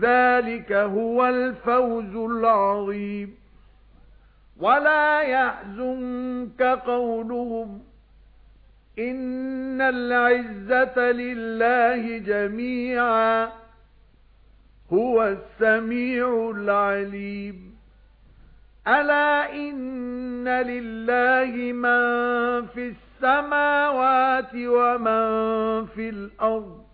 ذَلِكَ هُوَ الْفَوْزُ الْعَظِيمُ. وَلَا يَحْزُنكَ قَوْلُهُمْ إِنَّ الْعِزَّةَ لِلَّهِ جَمِيعًا هُوَ السَّمِيعُ الْعَلِيمُ. أَلَا إِنَّ لِلَّهِ مَن فِي السَّمَاوَاتِ وَمَن فِي الْأَرْضِ